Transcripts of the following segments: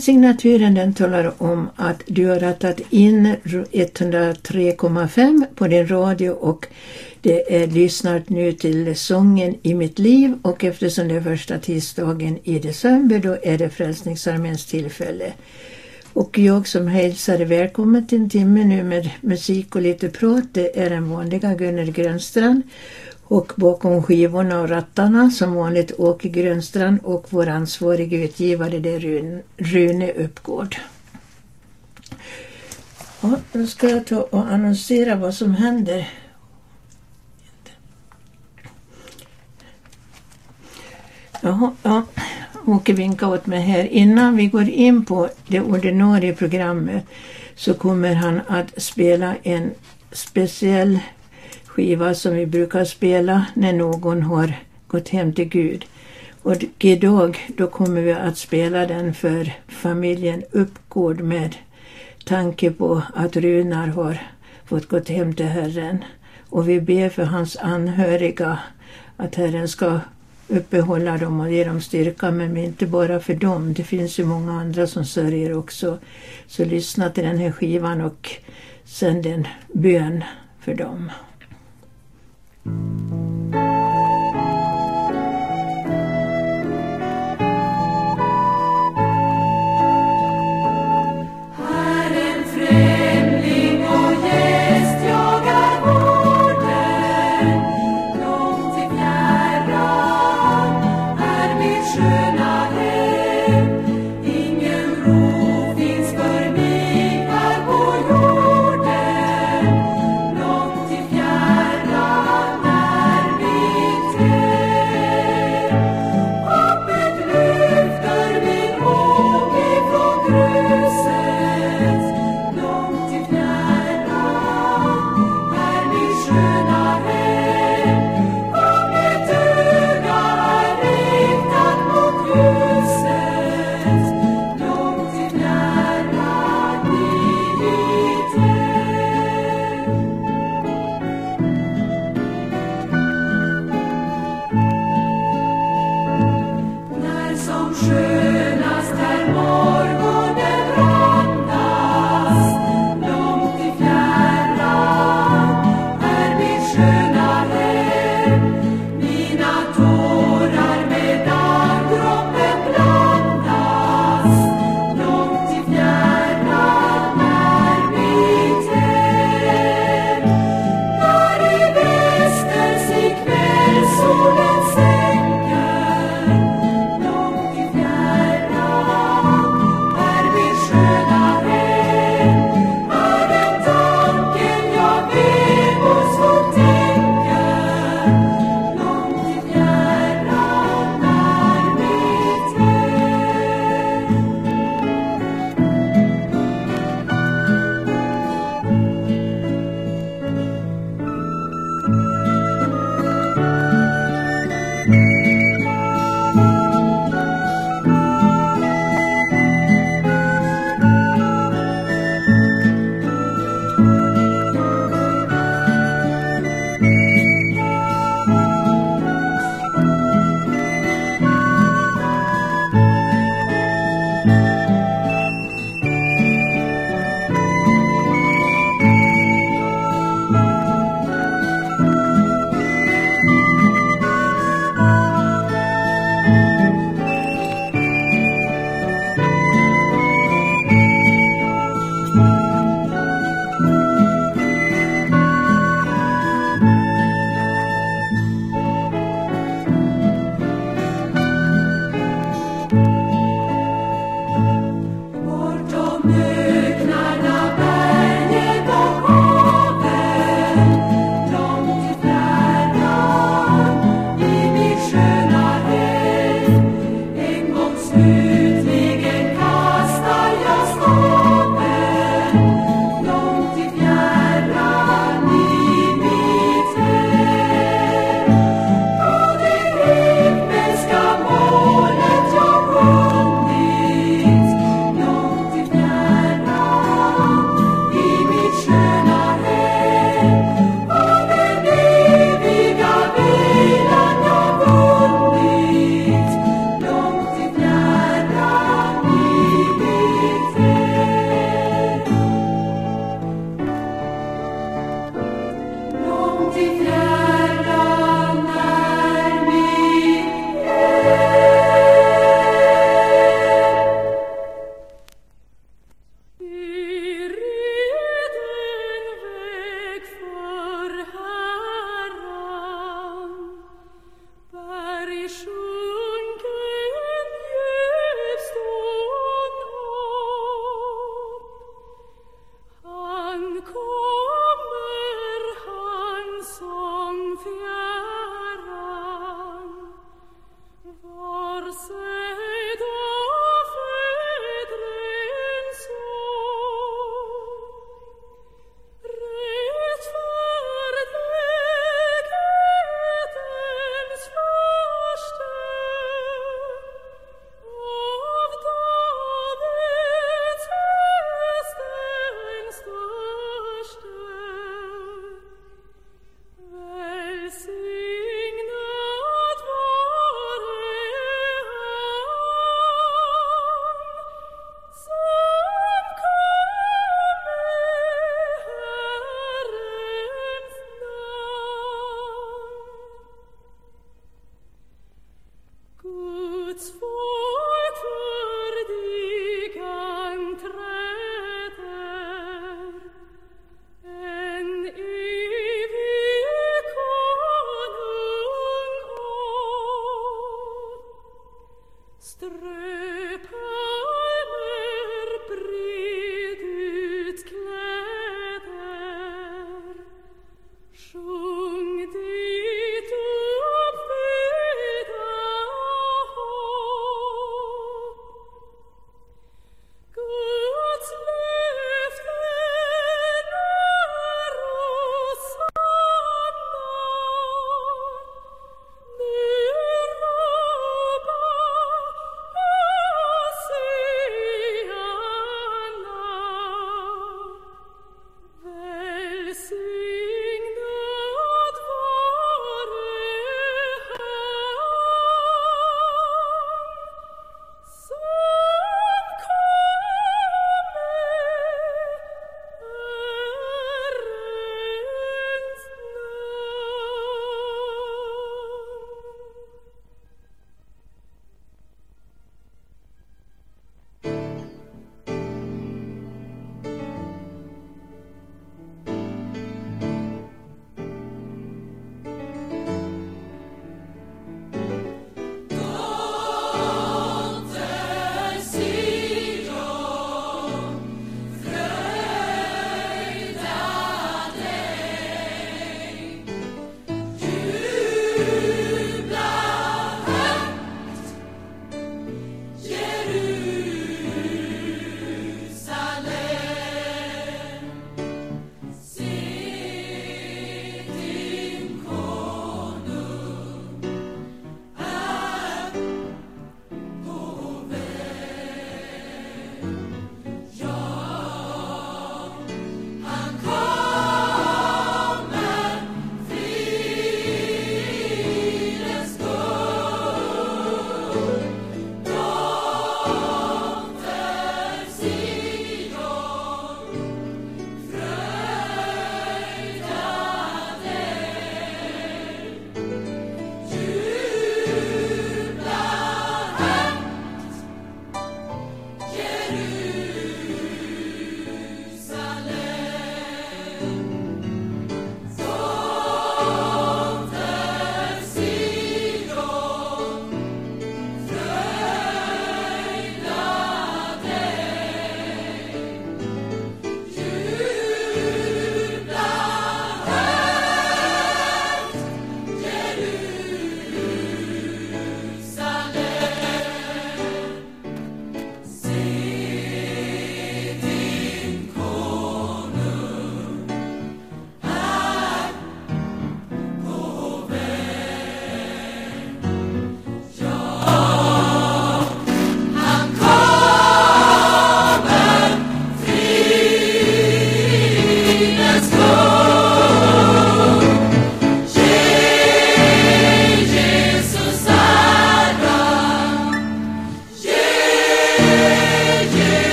Den signaturen den talar om att du har rattat in 103,5 på din radio och det är lyssnat nu till sången i mitt liv och eftersom det är första tisdagen i december då är det Frälsningsarméns tillfälle. Och jag som hälsar dig välkommen till en timme nu med musik och lite prat det är den vanliga Gunnel Grönstrand och bakom skivorna och rattarna som vanligt Åke Grönstrand och vår ansvarige utgivare det är Rune Uppgård. Ja, nu ska jag ta och annonsera vad som händer. Jaha, ja. Åke vinkar åt mig här. Innan vi går in på det ordinarie programmet så kommer han att spela en speciell skiva som vi brukar spela när någon har gått hem till Gud. Och idag då kommer vi att spela den för familjen Uppgård med tanke på att Runar har fått gått hem till Herren. Och vi ber för hans anhöriga att Herren ska uppehålla dem och ge dem styrka, men inte bara för dem. Det finns ju många andra som sörjer också. Så lyssna till den här skivan och sänd en bön för dem. Mm-hmm.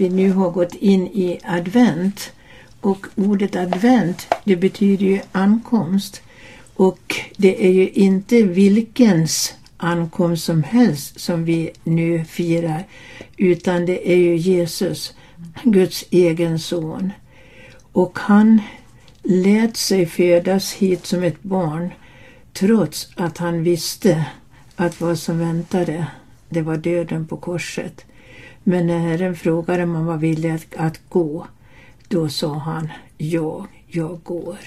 Vi nu har gått in i advent. Och ordet advent, det betyder ju ankomst. Och det är ju inte vilkens ankomst som helst som vi nu firar, utan det är ju Jesus, Guds egen son. Och han lät sig födas hit som ett barn trots att han visste att vad som väntade det var döden på korset. Men när Herren frågade om han var villig att, att gå, då sa han ja, jag går.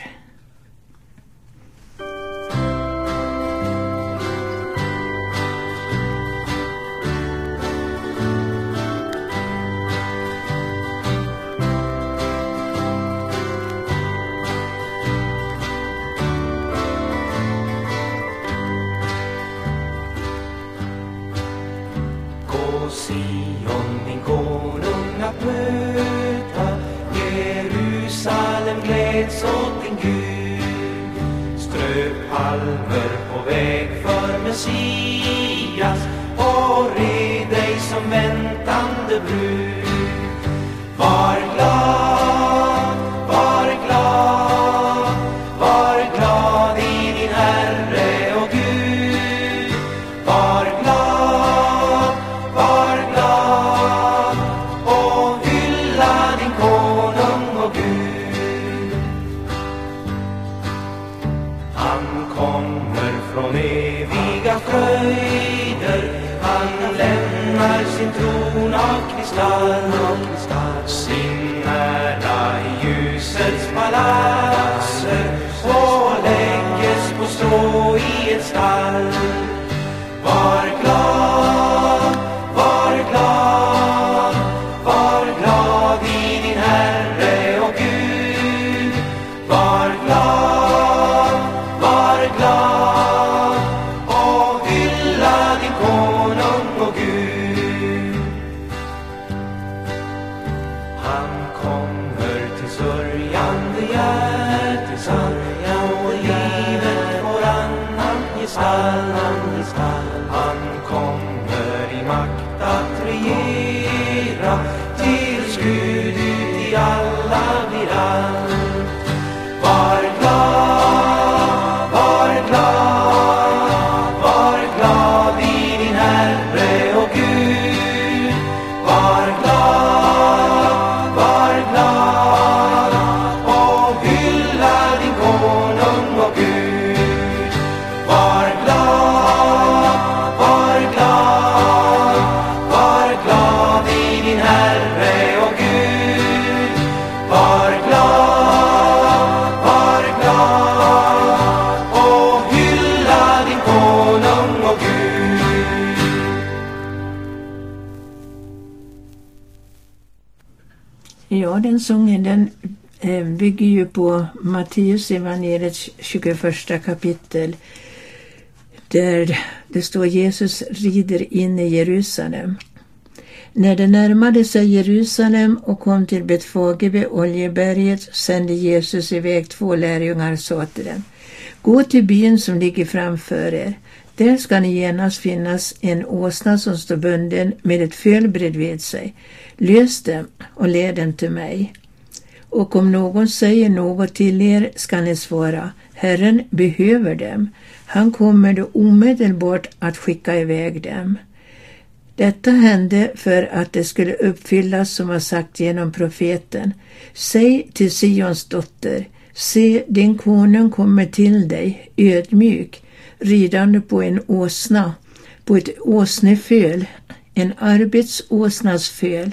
Bygger ju på Matteus evangeliets 21 kapitel där det står Jesus rider in i Jerusalem. När de närmade sig Jerusalem och kom till Betfage vid Oljeberget sände Jesus iväg två lärjungar och sa till dem Gå till byn som ligger framför er. Där ska ni genast finnas en åsna som står bunden med ett föl bredvid sig. Lös dem och led den till mig. Och om någon säger något till er ska ni svara, Herren behöver dem. Han kommer då omedelbart att skicka iväg dem. Detta hände för att det skulle uppfyllas som har sagt genom profeten. Säg till Sions dotter, se din konung kommer till dig, ödmjuk, ridande på en åsna, på ett åsneföl, en arbetsåsnas föl.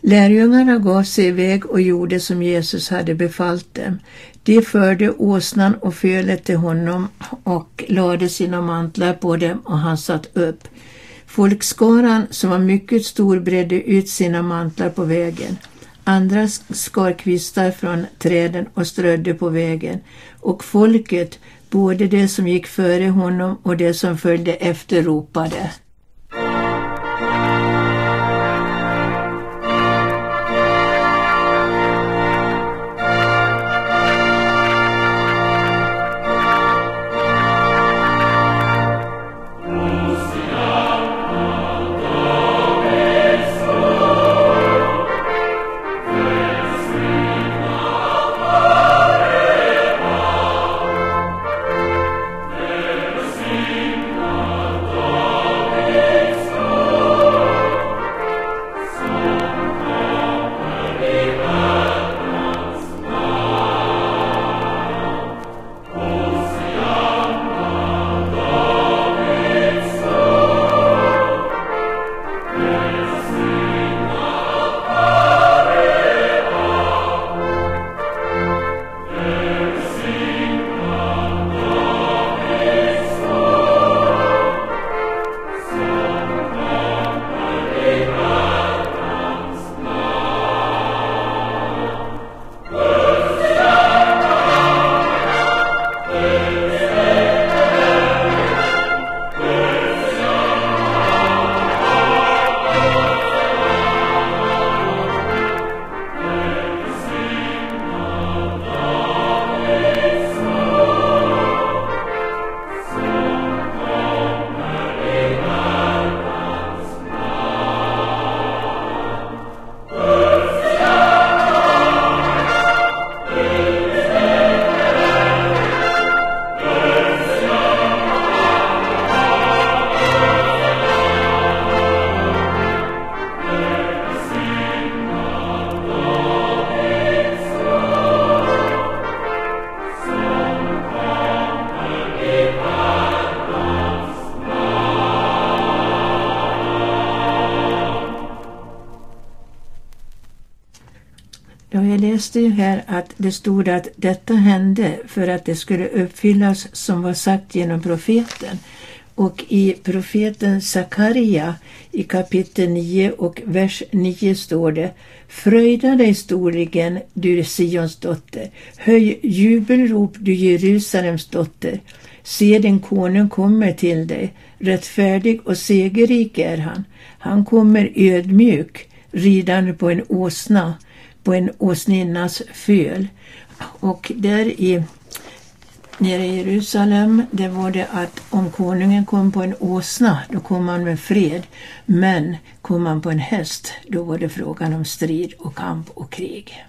Lärjungarna gav sig iväg och gjorde som Jesus hade befallt dem. De förde åsnan och fölet till honom och lade sina mantlar på dem och han satt upp. Folkskaran, som var mycket stor, bredde ut sina mantlar på vägen. Andra skar kvistar från träden och strödde på vägen, och folket, både de som gick före honom och de som följde efter, ropade. Är att det stod att detta hände för att det skulle uppfyllas som var sagt genom profeten. Och i profeten Sakaria i kapitel 9 och vers 9 står det Fröjda dig storligen, du Sions dotter. Höj jubelrop, du Jerusalems dotter. Se, din konung kommer till dig. Rättfärdig och segerrik är han. Han kommer ödmjuk, ridande på en åsna, på en åsninnas föl. Och där i nere i Jerusalem, det var det att om konungen kom på en åsna, då kom han med fred. Men kom han på en häst, då var det frågan om strid och kamp och krig.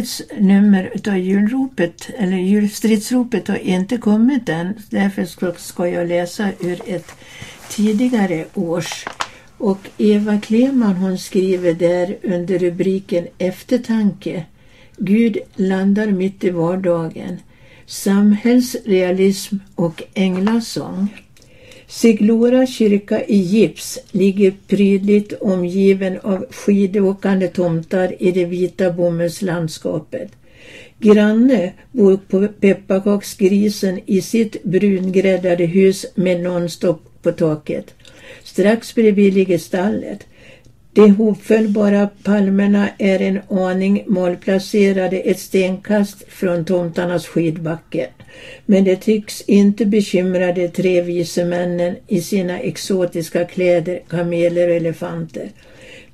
Årets nummer av julropet, eller julstridsropet, har inte kommit än. Därför ska jag läsa ur ett tidigare års. Och Eva Kleman hon skriver där under rubriken Eftertanke. Gud landar mitt i vardagen. Samhällsrealism och änglasång. Siglora kyrka i gips ligger prydligt omgiven av skidåkande tomtar i det vita bomullslandskapet. Granne bor på pepparkaksgrisen i sitt brungräddade hus med nonstop på taket. Strax bredvid ligger stallet. De hopfällbara palmerna är en aning malplacerade ett stenkast från tomtarnas skidbacke. Men det tycks inte bekymra de tre vise männen i sina exotiska kläder, kameler och elefanter.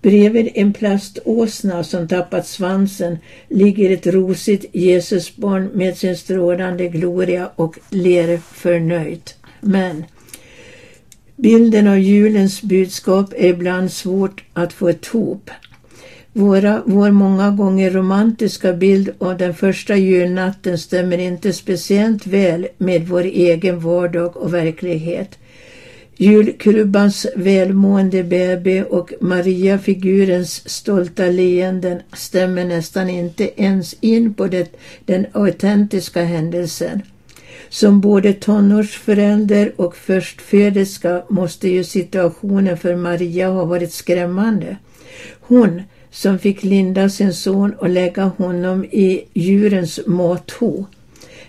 Bredvid en plaståsna som tappat svansen ligger ett rosigt Jesusbarn med sin strålande gloria och ler förnöjt. Men bilden av julens budskap är ibland svårt att få ett ihop. Våra, vår många gånger romantiska bild av den första julnatten stämmer inte speciellt väl med vår egen vardag och verklighet. Julkrubbans välmående baby och Maria-figurens stolta leenden stämmer nästan inte ens in på det, den autentiska händelsen. Som både tonårsförälder och förstföderska måste ju situationen för Maria ha varit skrämmande. Hon som fick linda sin son och lägga honom i djurens matho.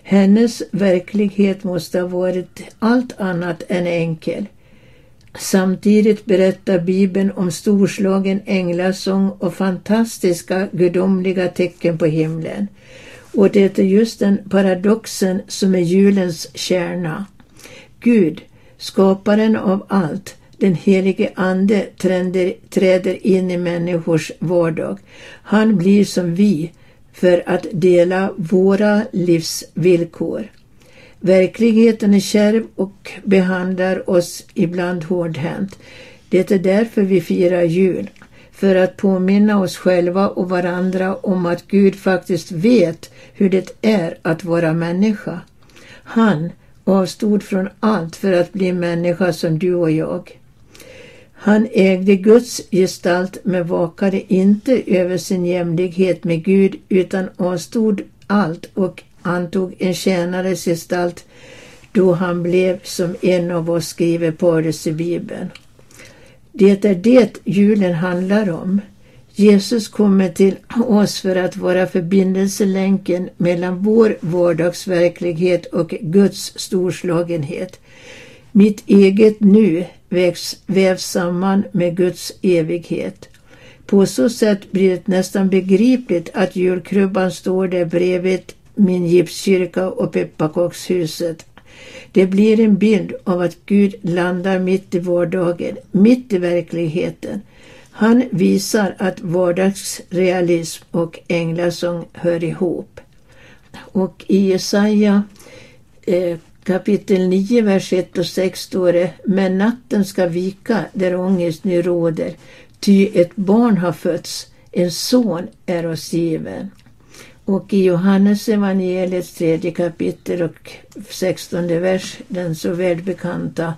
Hennes verklighet måste ha varit allt annat än enkel. Samtidigt berättar Bibeln om storslagen änglasång och fantastiska gudomliga tecken på himlen. Och det är just den paradoxen som är julens kärna. Gud, skaparen av allt, den helige Ande tränder, träder in i människors vardag. Han blir som vi för att dela våra livsvillkor. Verkligheten är kärv och behandlar oss ibland hårdhänt. Det är därför vi firar jul. För att påminna oss själva och varandra om att Gud faktiskt vet hur det är att vara människa. Han avstod från allt för att bli människa som du och jag. Han ägde Guds gestalt men vakade inte över sin jämlikhet med Gud utan avstod allt och antog en tjänares gestalt då han blev som en av oss, skriver Paulus i Bibeln. Det är det julen handlar om. Jesus kommer till oss för att vara förbindelselänken mellan vår vardagsverklighet och Guds storslagenhet. Mitt eget nu vävs, vävs samman med Guds evighet. På så sätt blir det nästan begripligt att julkrubban står där bredvid min gipskyrka och pepparkakshuset. Det blir en bild av att Gud landar mitt i vardagen, mitt i verkligheten. Han visar att vardagsrealism och änglasång hör ihop. Och i Jesaja eh, kapitel 9, vers 1 och 6 står det Men natten ska vika där ångest nu råder, ty ett barn har fötts, en son är oss given. Och i Johannes evangeliets tredje kapitel och sextonde vers, den så välbekanta,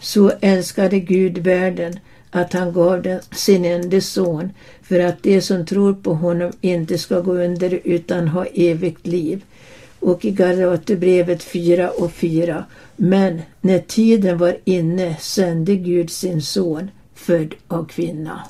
så älskade Gud världen att han gav den sin enda son för att de som tror på honom inte ska gå under utan ha evigt liv. och i Galaterbrevet 4 och 4. Men när tiden var inne sände Gud sin son, född av kvinna.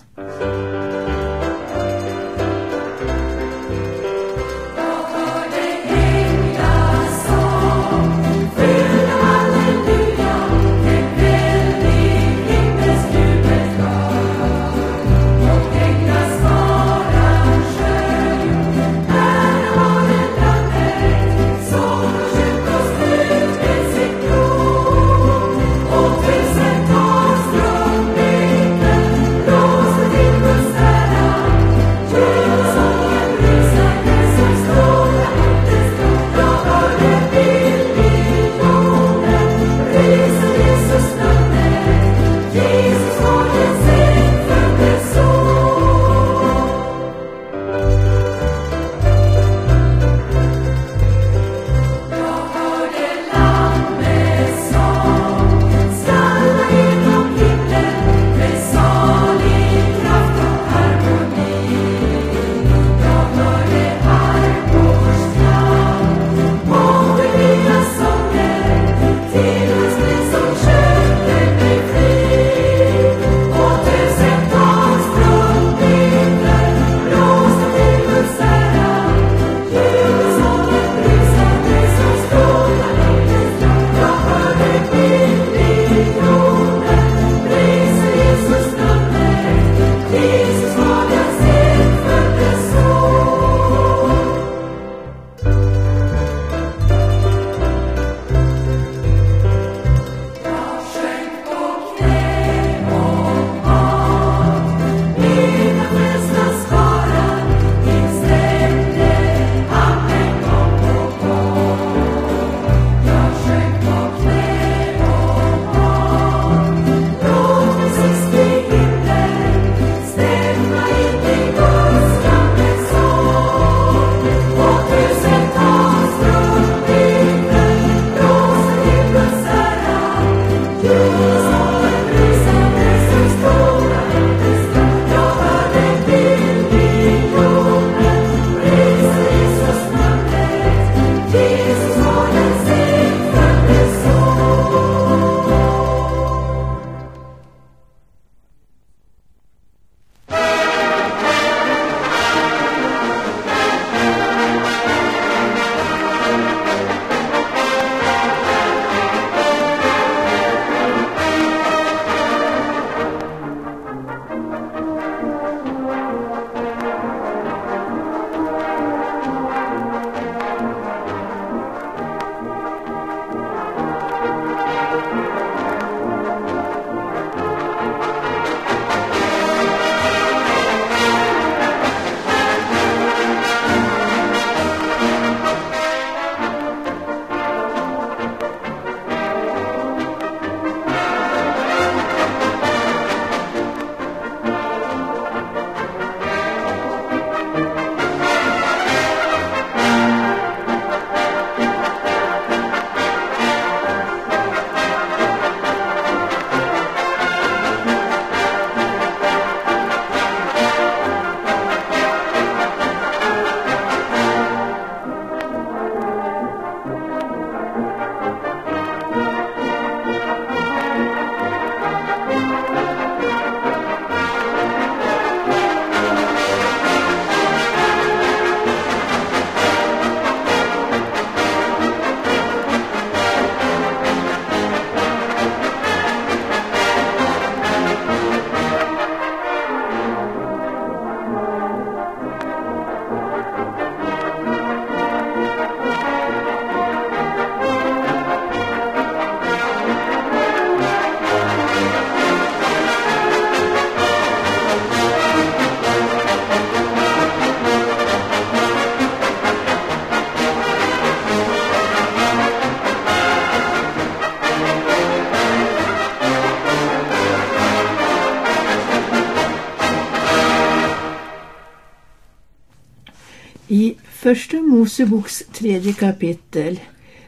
Första Moseboks tredje kapitel,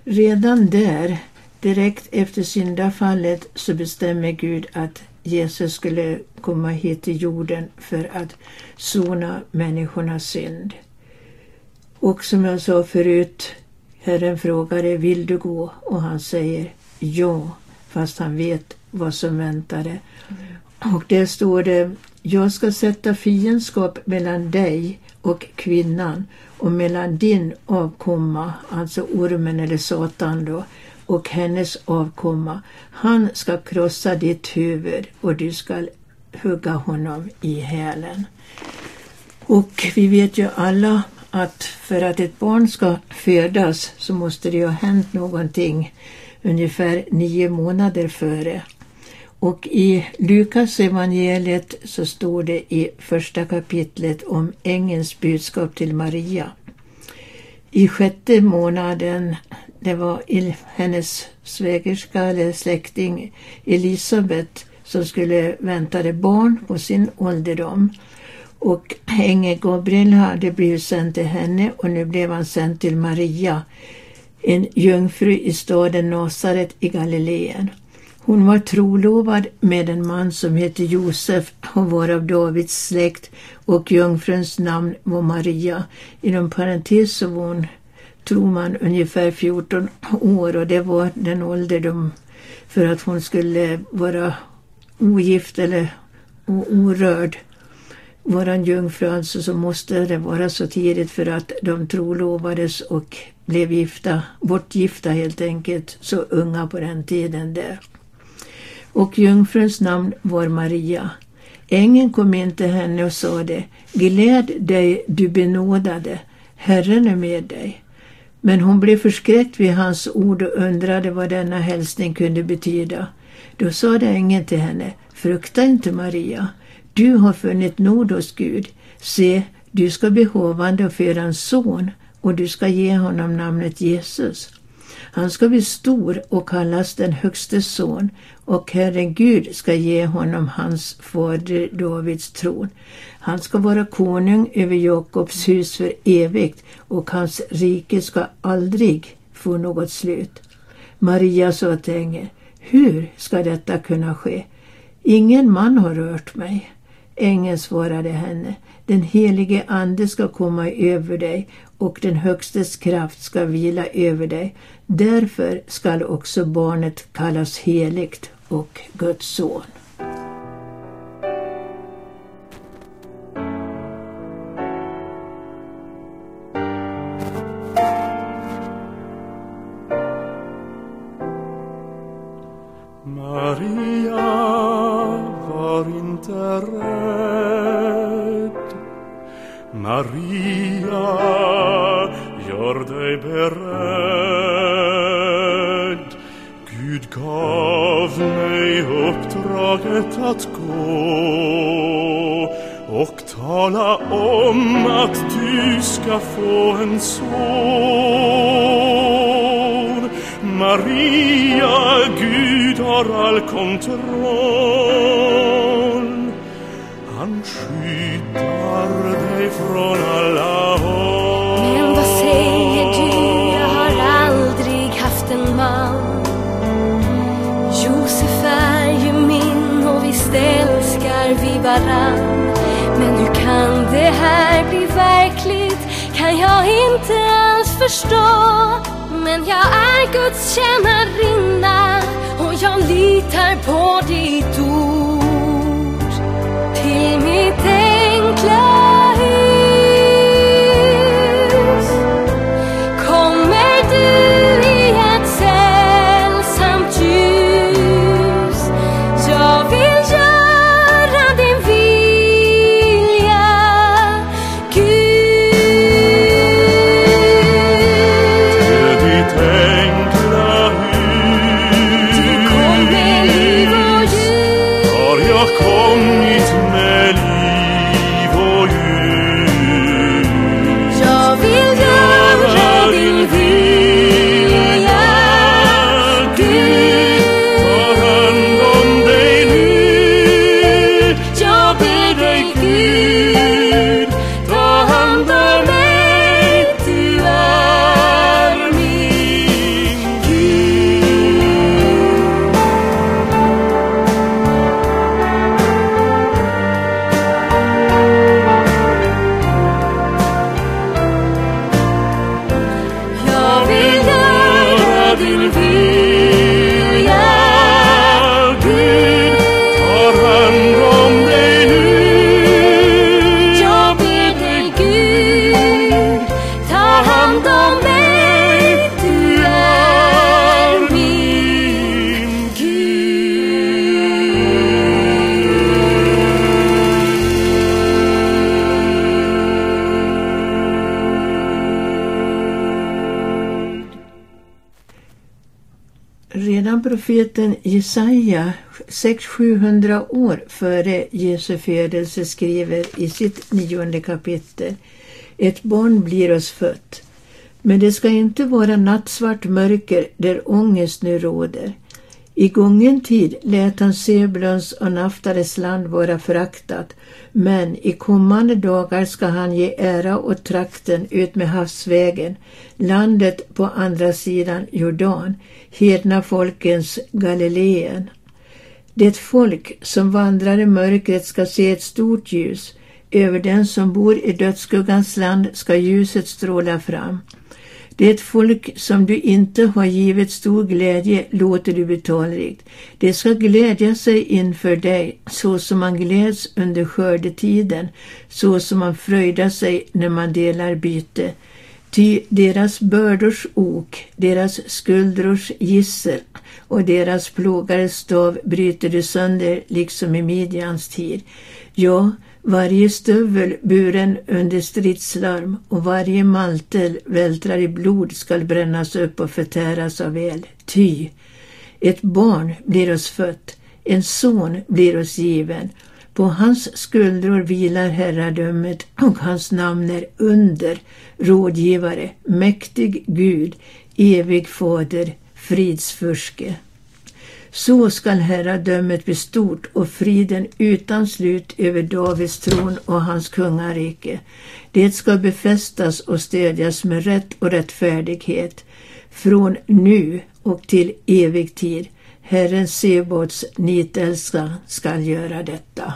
redan där, direkt efter syndafallet, så bestämmer Gud att Jesus skulle komma hit till jorden för att sona människornas synd. Och som jag sa förut, Herren frågade, vill du gå? Och han säger ja, fast han vet vad som väntade. Och där står det, jag ska sätta fiendskap mellan dig och kvinnan och mellan din avkomma, alltså ormen eller Satan då, och hennes avkomma. Han ska krossa ditt huvud och du ska hugga honom i hälen. Och vi vet ju alla att för att ett barn ska födas så måste det ha hänt någonting ungefär nio månader före. Och i Lukas evangeliet så står det i första kapitlet om ängelns budskap till Maria. I sjätte månaden, det var hennes svägerska eller släkting Elisabet som skulle vänta barn på sin ålderdom. Och ängeln Gabriel hade blivit sänd till henne och nu blev han sänd till Maria, en jungfru i staden Nasaret i Galileen. Hon var trolovad med en man som hette Josef och var av Davids släkt och jungfruns namn var Maria. Inom parentes så var hon, tror man, ungefär 14 år och det var den ålder de för att hon skulle vara ogift eller orörd. Våran en jungfru alltså så måste det vara så tidigt för att de trolovades och blev gifta, bortgifta helt enkelt, så unga på den tiden där och jungfruns namn var Maria. Ängeln kom in till henne och sade, Gläd dig, du benådade, Herren är med dig. Men hon blev förskräckt vid hans ord och undrade vad denna hälsning kunde betyda. Då sade ängeln till henne, Frukta inte Maria, du har funnit nåd hos Gud. Se, du ska bli hovande och föda en son och du ska ge honom namnet Jesus. Han ska bli stor och kallas den högste son och Herren Gud ska ge honom hans fader Davids tron. Han ska vara konung över Jakobs hus för evigt och hans rike ska aldrig få något slut. Maria sa till ängeln, hur ska detta kunna ske? Ingen man har rört mig. Ängeln svarade henne, den helige Ande ska komma över dig och den Högstes kraft ska vila över dig. Därför skall också barnet kallas heligt och Guds son. Profeten Jesaja 600-700 år före Jesu födelse skriver i sitt nionde kapitel Ett barn blir oss fött. Men det ska inte vara nattsvart mörker där ångest nu råder. I gången tid lät han Sebulons och Naftares land vara föraktat, men i kommande dagar ska han ge ära åt trakten ut med havsvägen, landet på andra sidan Jordan, hedna folkens Galileen. Det folk som vandrar i mörkret ska se ett stort ljus, över den som bor i dödsskuggans land ska ljuset stråla fram. Det folk som du inte har givit stor glädje låter du bli talrikt. Det ska glädja sig inför dig så som man gläds under skördetiden, så som man fröjdar sig när man delar byte. Ty deras bördors ok, deras skuldrors gissel och deras plågares stav bryter du sönder liksom i Midjans tid. Ja, varje stövel buren under stridslarm och varje maltel vältrar i blod skall brännas upp och förtäras av el. Ty, ett barn blir oss fött, en son blir oss given. På hans skuldror vilar herradömet och hans namn är under, rådgivare, mäktig Gud, evig fader, fridsfurske. Så skall herradömet bli stort och friden utan slut över Davids tron och hans kungarike. Det ska befästas och stödjas med rätt och rättfärdighet från nu och till evig tid. Herren Sebaots nitälska skall göra detta.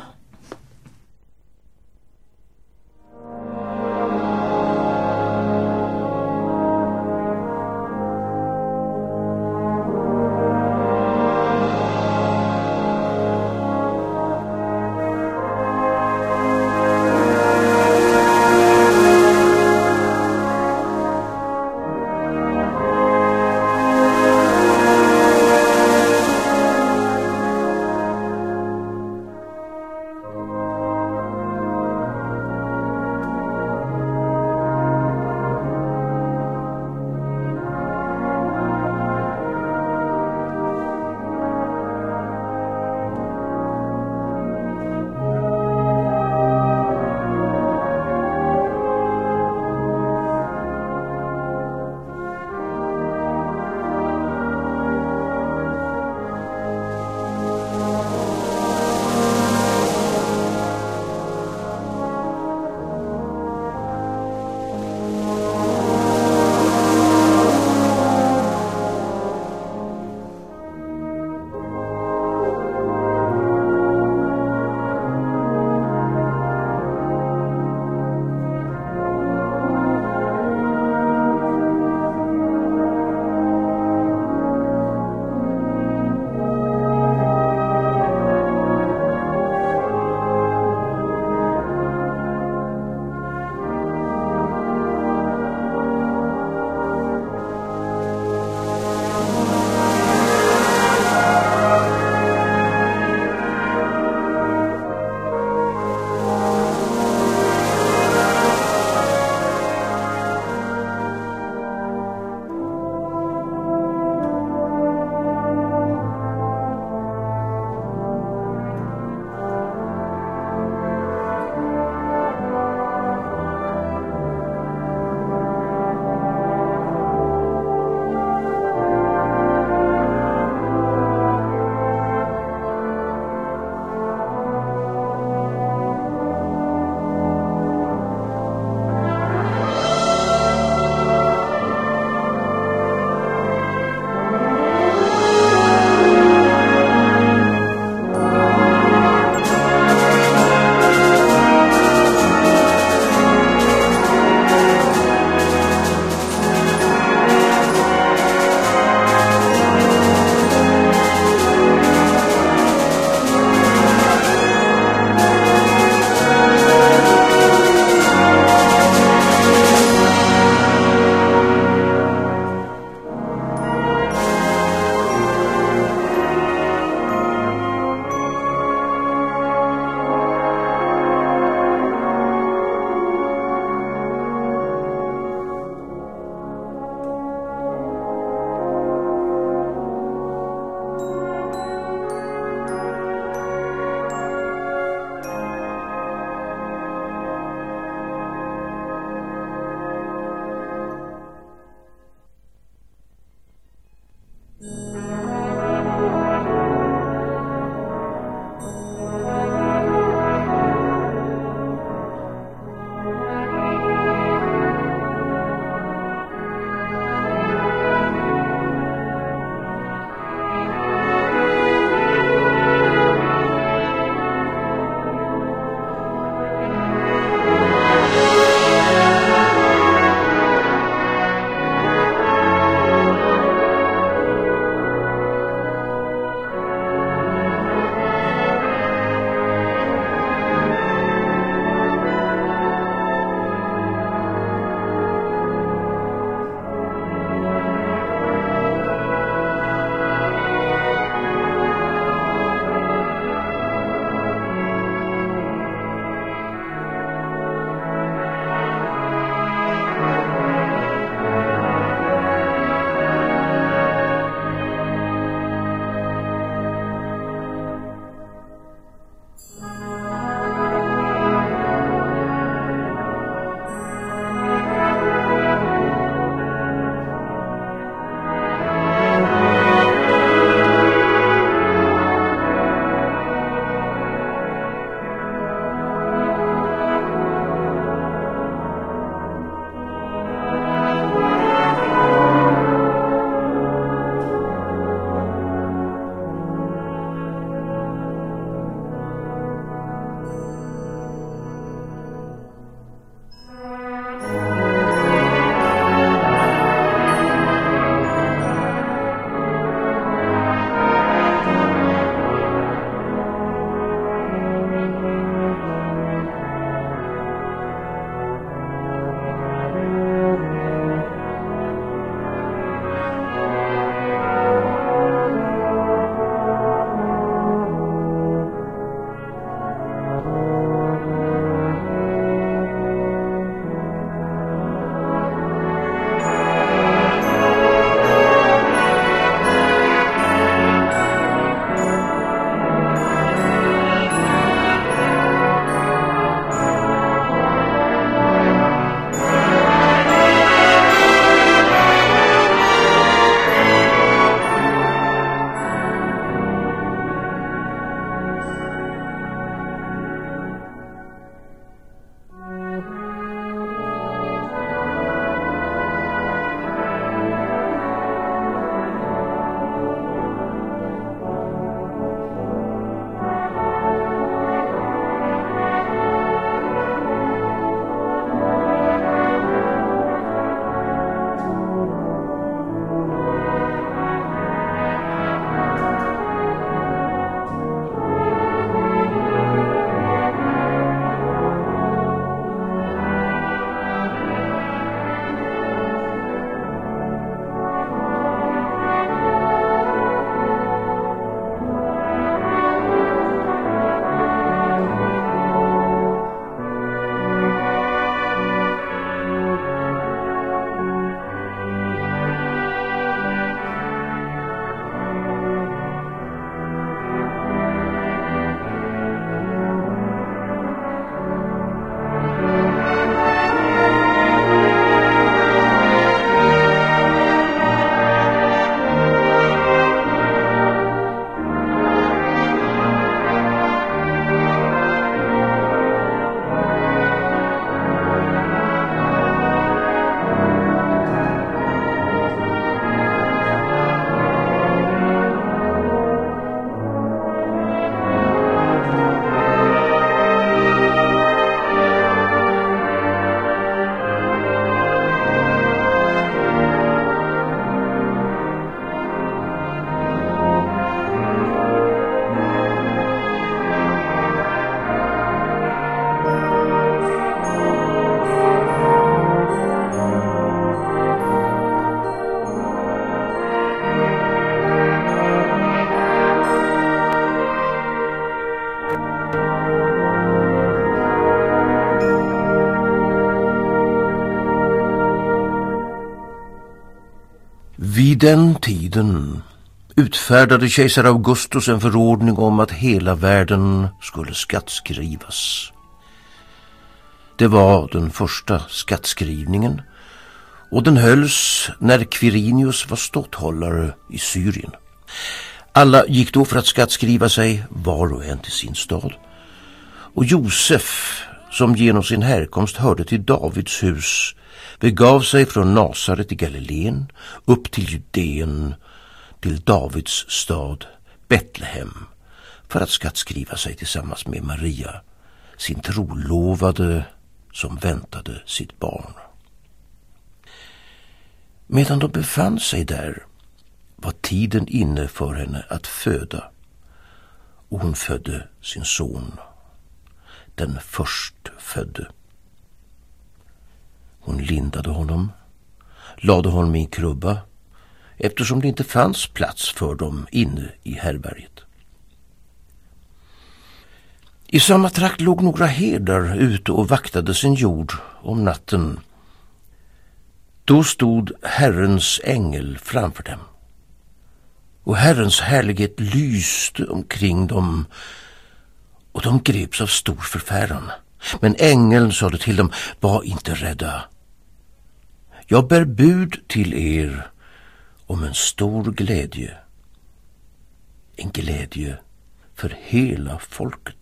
Den tiden utfärdade kejsar Augustus en förordning om att hela världen skulle skattskrivas. Det var den första skattskrivningen och den hölls när Quirinius var ståthållare i Syrien. Alla gick då för att skattskriva sig var och en till sin stad. Och Josef, som genom sin härkomst hörde till Davids hus, begav sig från Nasaret i Galileen upp till Judeen, till Davids stad Betlehem, för att skattskriva sig tillsammans med Maria, sin trolovade som väntade sitt barn. Medan de befann sig där var tiden inne för henne att föda och hon födde sin son, den förstfödde. Hon lindade honom, lade honom i en krubba eftersom det inte fanns plats för dem inne i härberget. I samma trakt låg några herdar ute och vaktade sin jord om natten. Då stod Herrens ängel framför dem och Herrens härlighet lyste omkring dem och de greps av stor förfäran. Men ängeln sade till dem, var inte rädda. Jag bär bud till er om en stor glädje. En glädje för hela folket.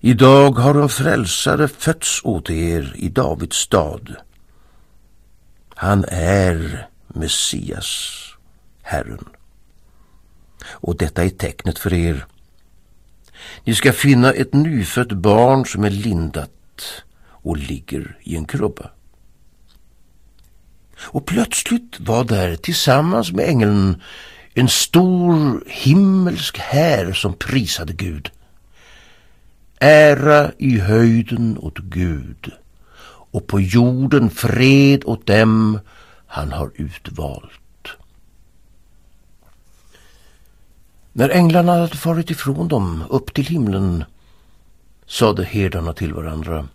Idag har en frälsare fötts åt er i Davids stad. Han är Messias, Herren. Och detta är tecknet för er. Ni ska finna ett nyfött barn som är lindat och ligger i en krubba. Och plötsligt var där tillsammans med ängeln en stor himmelsk här som prisade Gud. Ära i höjden åt Gud och på jorden fred åt dem han har utvalt. När änglarna hade farit ifrån dem upp till himlen sade herdarna till varandra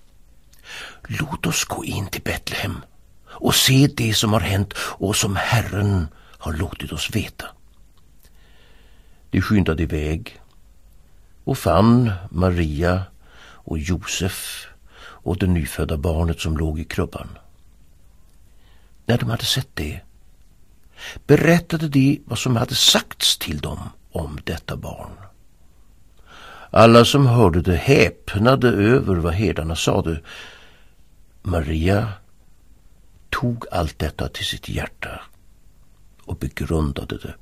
Låt oss gå in till Betlehem och se det som har hänt och som Herren har låtit oss veta. De skyndade iväg och fann Maria och Josef och det nyfödda barnet som låg i krubban. När de hade sett det berättade de vad som hade sagts till dem om detta barn. Alla som hörde det häpnade över vad herdarna sade. Maria tog allt detta till sitt hjärta och begrundade det.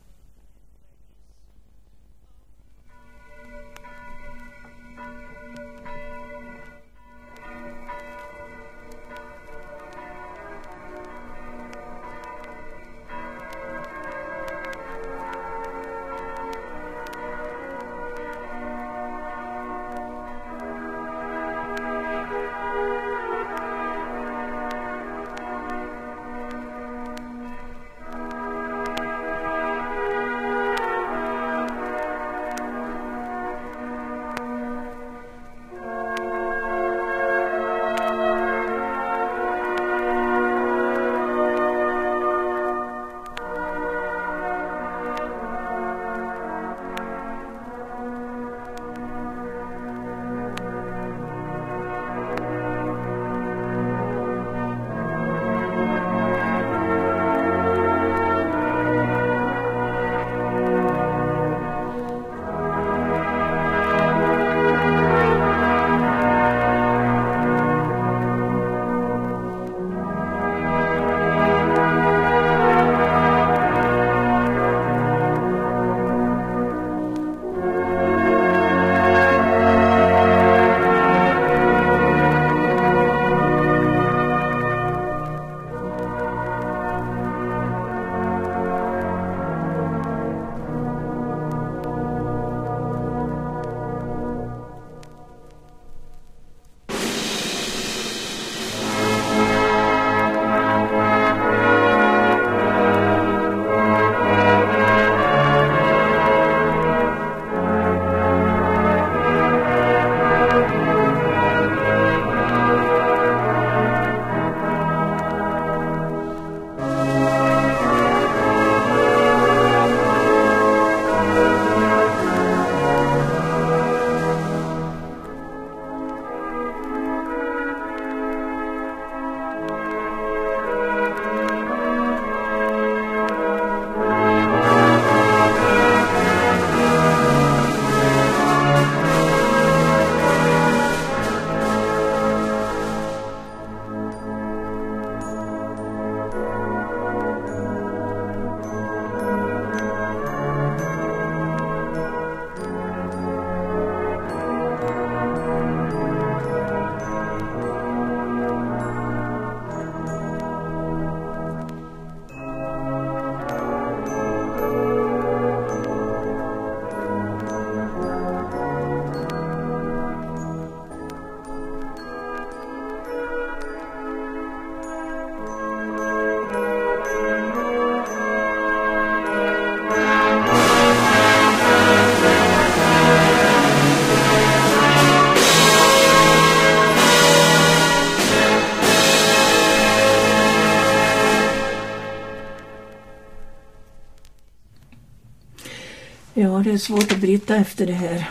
Är svårt att bryta efter det här.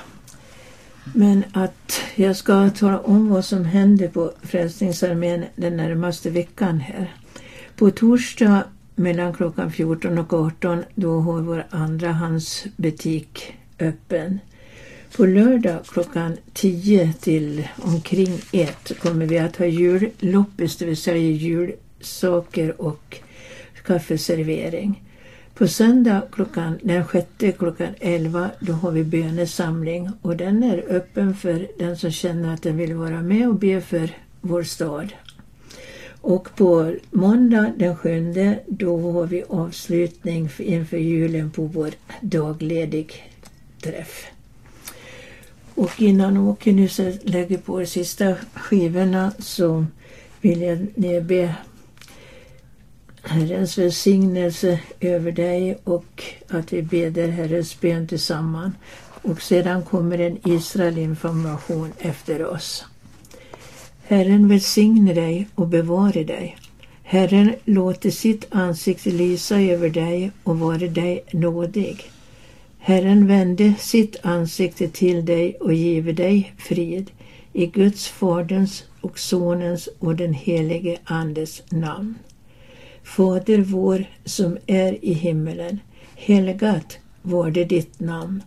Men att jag ska tala om vad som händer på Frälsningsarmén den närmaste veckan här. På torsdag mellan klockan 14 och 18 då har vår andrahandsbutik öppen. På lördag klockan 10 till omkring 1 kommer vi att ha julloppis, det vill säga julsaker och kaffeservering. På söndag klockan, den sjätte klockan 11 då har vi bönesamling och den är öppen för den som känner att den vill vara med och be för vår stad. Och på måndag den sjunde då har vi avslutning inför julen på vår dagledig träff. Och innan Åke nu lägger på de sista skivorna så vill jag be Herrens välsignelse över dig och att vi beder Herrens bön tillsammans. Och sedan kommer en Israel-information efter oss. Herren välsigne dig och bevare dig. Herren låter sitt ansikte lysa över dig och vare dig nådig. Herren vände sitt ansikte till dig och give dig frid i Guds, Faderns och Sonens och den helige Andes namn. Fader vår som är i himmelen. Helgat var det ditt namn.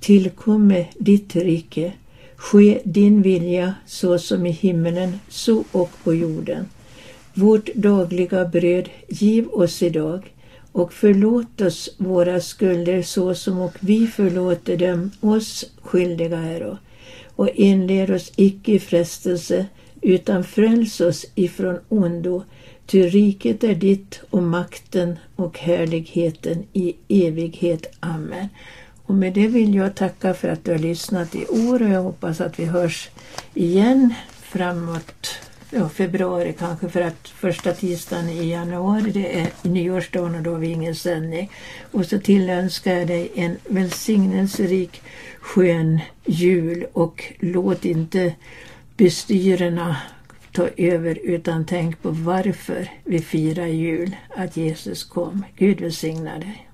Tillkomme ditt rike. Ske din vilja så som i himmelen, så och på jorden. Vårt dagliga bröd giv oss idag och förlåt oss våra skulder så som och vi förlåter dem oss skyldiga äro. Och inled oss icke i frestelse utan fräls oss ifrån ondo. Ty riket är ditt och makten och härligheten i evighet. Amen. Och med det vill jag tacka för att du har lyssnat i år och jag hoppas att vi hörs igen framåt ja, februari kanske för att första tisdagen i januari det är nyårsdagen och då har vi ingen sändning. Och så tillönskar jag dig en välsignelserik skön jul och låt inte bestyrerna ta över utan tänk på varför vi firar jul, att Jesus kom. Gud välsigna dig.